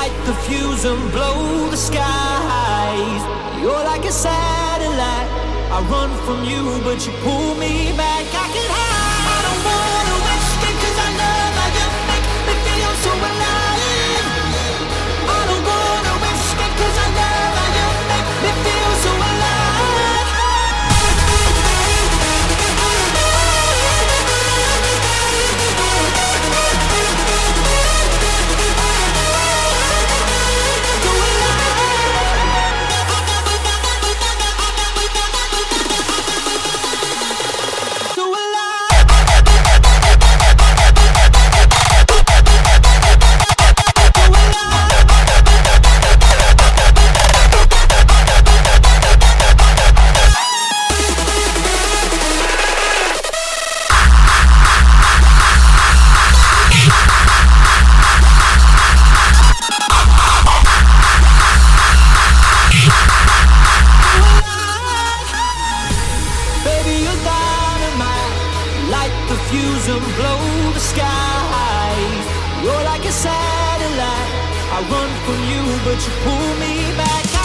light the fuse and blow the skies. You're like a satellite. I run from you, but you pull me back. I can hide. Fuse and blow the skies. You're like a satellite. I run from you, but you pull me back.